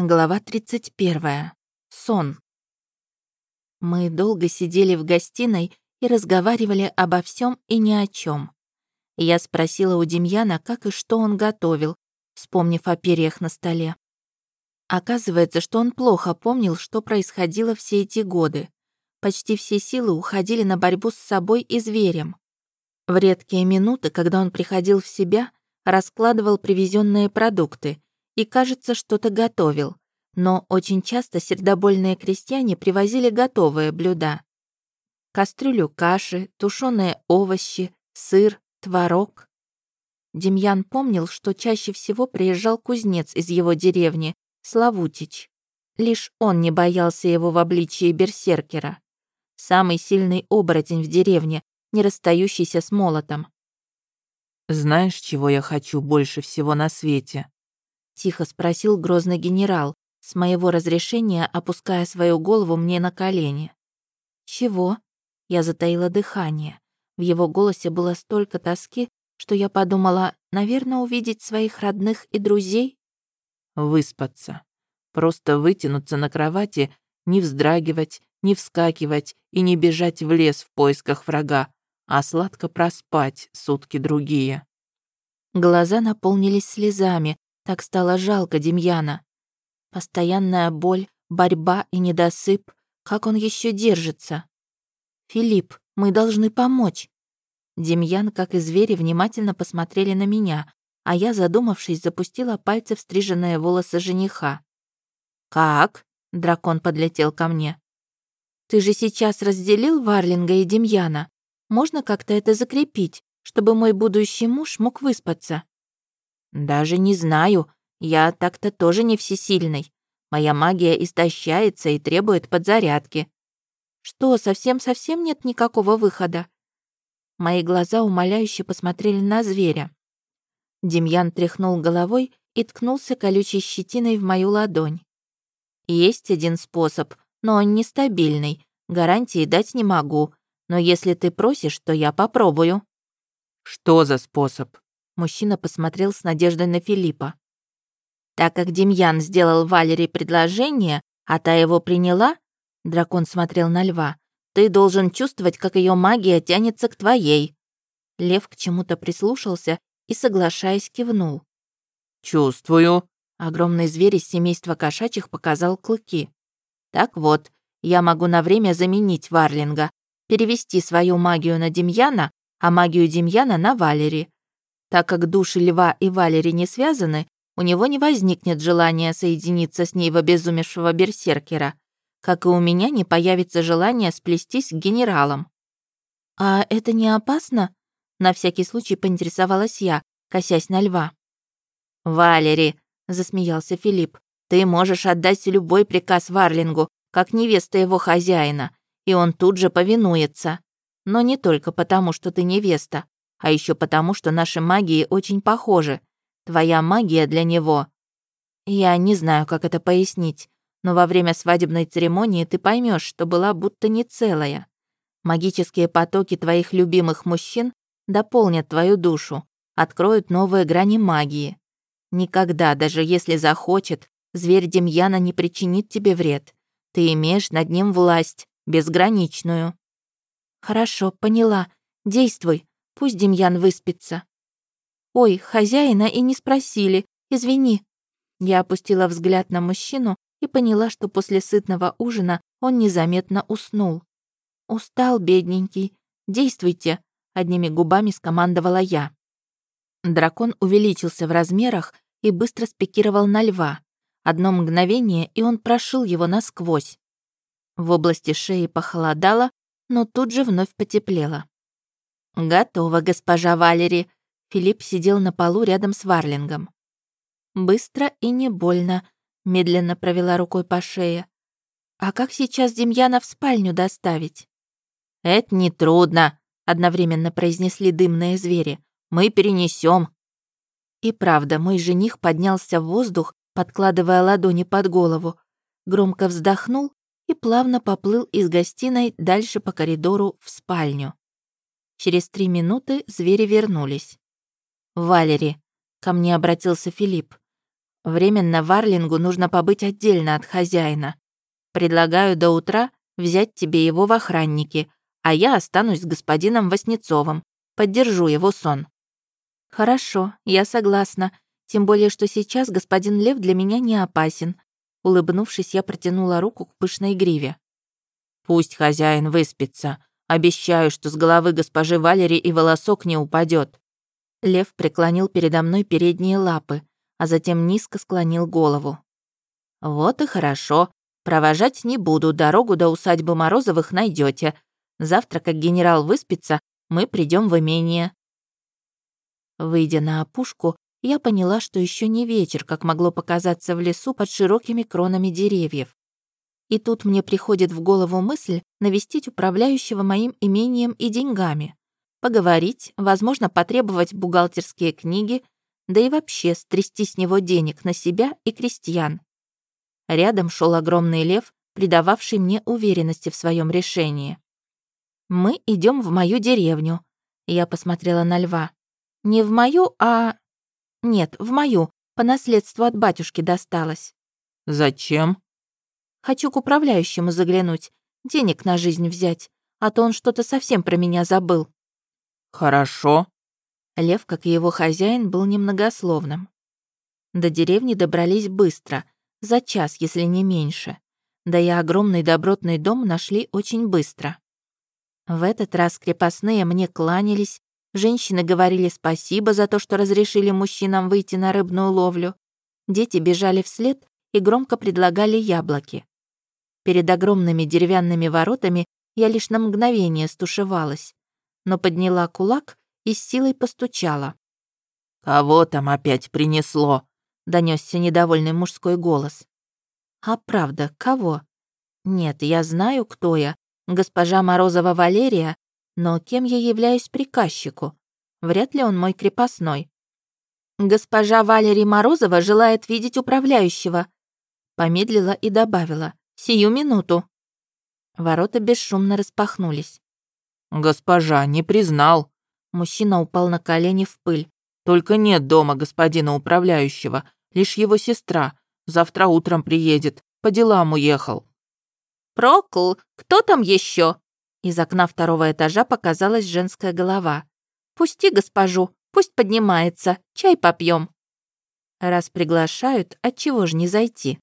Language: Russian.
Глава 31. Сон. Мы долго сидели в гостиной и разговаривали обо всем и ни о чем. Я спросила у Демьяна, как и что он готовил, вспомнив о перьях на столе. Оказывается, что он плохо помнил, что происходило все эти годы. Почти все силы уходили на борьбу с собой и зверем. В редкие минуты, когда он приходил в себя, раскладывал привезенные продукты — и, кажется, что-то готовил. Но очень часто сердобольные крестьяне привозили готовые блюда. Кастрюлю каши, тушеные овощи, сыр, творог. Демьян помнил, что чаще всего приезжал кузнец из его деревни, Славутич. Лишь он не боялся его в обличии берсеркера. Самый сильный оборотень в деревне, не расстающийся с молотом. «Знаешь, чего я хочу больше всего на свете?» Тихо спросил грозный генерал, с моего разрешения опуская свою голову мне на колени. «Чего?» Я затаила дыхание. В его голосе было столько тоски, что я подумала, наверное, увидеть своих родных и друзей. Выспаться. Просто вытянуться на кровати, не вздрагивать, не вскакивать и не бежать в лес в поисках врага, а сладко проспать сутки другие. Глаза наполнились слезами, так стало жалко Демьяна. Постоянная боль, борьба и недосып. Как он еще держится? «Филипп, мы должны помочь». Демьян, как и звери, внимательно посмотрели на меня, а я, задумавшись, запустила пальцы в стриженные волосы жениха. «Как?» — дракон подлетел ко мне. «Ты же сейчас разделил Варлинга и Демьяна. Можно как-то это закрепить, чтобы мой будущий муж мог выспаться?» «Даже не знаю. Я так-то тоже не всесильный. Моя магия истощается и требует подзарядки». «Что, совсем-совсем нет никакого выхода?» Мои глаза умоляюще посмотрели на зверя. Демьян тряхнул головой и ткнулся колючей щетиной в мою ладонь. «Есть один способ, но он нестабильный. Гарантии дать не могу. Но если ты просишь, то я попробую». «Что за способ?» Мужчина посмотрел с надеждой на Филиппа. Так как Демьян сделал Валерии предложение, а та его приняла, дракон смотрел на льва, ты должен чувствовать, как ее магия тянется к твоей. Лев к чему-то прислушался и, соглашаясь, кивнул. «Чувствую». Огромный зверь из семейства кошачьих показал клыки. «Так вот, я могу на время заменить Варлинга, перевести свою магию на Демьяна, а магию Демьяна на Валери. Так как души Льва и Валери не связаны, у него не возникнет желания соединиться с ней в обезумевшего берсеркера, как и у меня не появится желание сплестись к генералам. «А это не опасно?» — на всякий случай поинтересовалась я, косясь на Льва. «Валери», — засмеялся Филипп, «ты можешь отдать любой приказ Варлингу, как невеста его хозяина, и он тут же повинуется. Но не только потому, что ты невеста, а еще потому, что наши магии очень похожи. Твоя магия для него. Я не знаю, как это пояснить, но во время свадебной церемонии ты поймешь, что была будто не целая. Магические потоки твоих любимых мужчин дополнят твою душу, откроют новые грани магии. Никогда, даже если захочет, зверь Демьяна не причинит тебе вред. Ты имеешь над ним власть, безграничную. Хорошо, поняла. Действуй, Пусть Демьян выспится. Ой, хозяина и не спросили. Извини. Я опустила взгляд на мужчину и поняла, что после сытного ужина он незаметно уснул. Устал, бедненький. Действуйте, одними губами скомандовала я. Дракон увеличился в размерах и быстро спикировал на льва. Одно мгновение, и он прошил его насквозь. В области шеи похолодало, но тут же вновь потеплело. «Готово, госпожа Валери». Филипп сидел на полу рядом с Варлингом. «Быстро и не больно», — медленно провела рукой по шее. «А как сейчас Демьяна в спальню доставить?» «Это нетрудно», — одновременно произнесли дымные звери. «Мы перенесем. И правда, мой жених поднялся в воздух, подкладывая ладони под голову, громко вздохнул и плавно поплыл из гостиной дальше по коридору в спальню. Через три минуты звери вернулись. «Валери», — ко мне обратился Филипп. Временно Варлингу нужно побыть отдельно от хозяина. Предлагаю до утра взять тебе его в охранники, а я останусь с господином Васнецовым, поддержу его сон». «Хорошо, я согласна, тем более, что сейчас господин Лев для меня не опасен». Улыбнувшись, я протянула руку к пышной гриве. «Пусть хозяин выспится. Обещаю, что с головы госпожи Валери и волосок не упадет. Лев преклонил передо мной передние лапы, а затем низко склонил голову. «Вот и хорошо. Провожать не буду, дорогу до усадьбы Морозовых найдете. Завтра, как генерал выспится, мы придем в имение». Выйдя на опушку, я поняла, что еще не вечер, как могло показаться в лесу под широкими кронами деревьев. И тут мне приходит в голову мысль навестить управляющего моим имением и деньгами. Поговорить, возможно, потребовать бухгалтерские книги, да и вообще стрясти с него денег на себя и крестьян. Рядом шел огромный лев, придававший мне уверенности в своем решении. «Мы идем в мою деревню», — я посмотрела на льва. «Не в мою, а...» «Нет, в мою, по наследству от батюшки досталось». «Зачем?» «Хочу к управляющему заглянуть, денег на жизнь взять, а то он что-то совсем про меня забыл». «Хорошо», Лев, как и его хозяин, был немногословным. До деревни добрались быстро, за час, если не меньше. Да и огромный добротный дом нашли очень быстро. В этот раз крепостные мне кланялись, женщины говорили спасибо за то, что разрешили мужчинам выйти на рыбную ловлю. Дети бежали вслед и громко предлагали яблоки. Перед огромными деревянными воротами я лишь на мгновение стушевалась, но подняла кулак и с силой постучала. «Кого там опять принесло?» — донесся недовольный мужской голос. «А правда, кого? Нет, я знаю, кто я. Госпожа Морозова Валерия, но кем я являюсь приказчику? Вряд ли он мой крепостной. Госпожа Валерия Морозова желает видеть управляющего. Помедлила и добавила. Сию минуту. Ворота бесшумно распахнулись. «Госпожа, не признал», Мужчина упал на колени в пыль. «Только нет дома господина управляющего, лишь его сестра. Завтра утром приедет. По делам уехал». «Прокл, кто там еще? Из окна второго этажа показалась женская голова. «Пусти госпожу, пусть поднимается, чай попьем. Раз приглашают, отчего ж не зайти?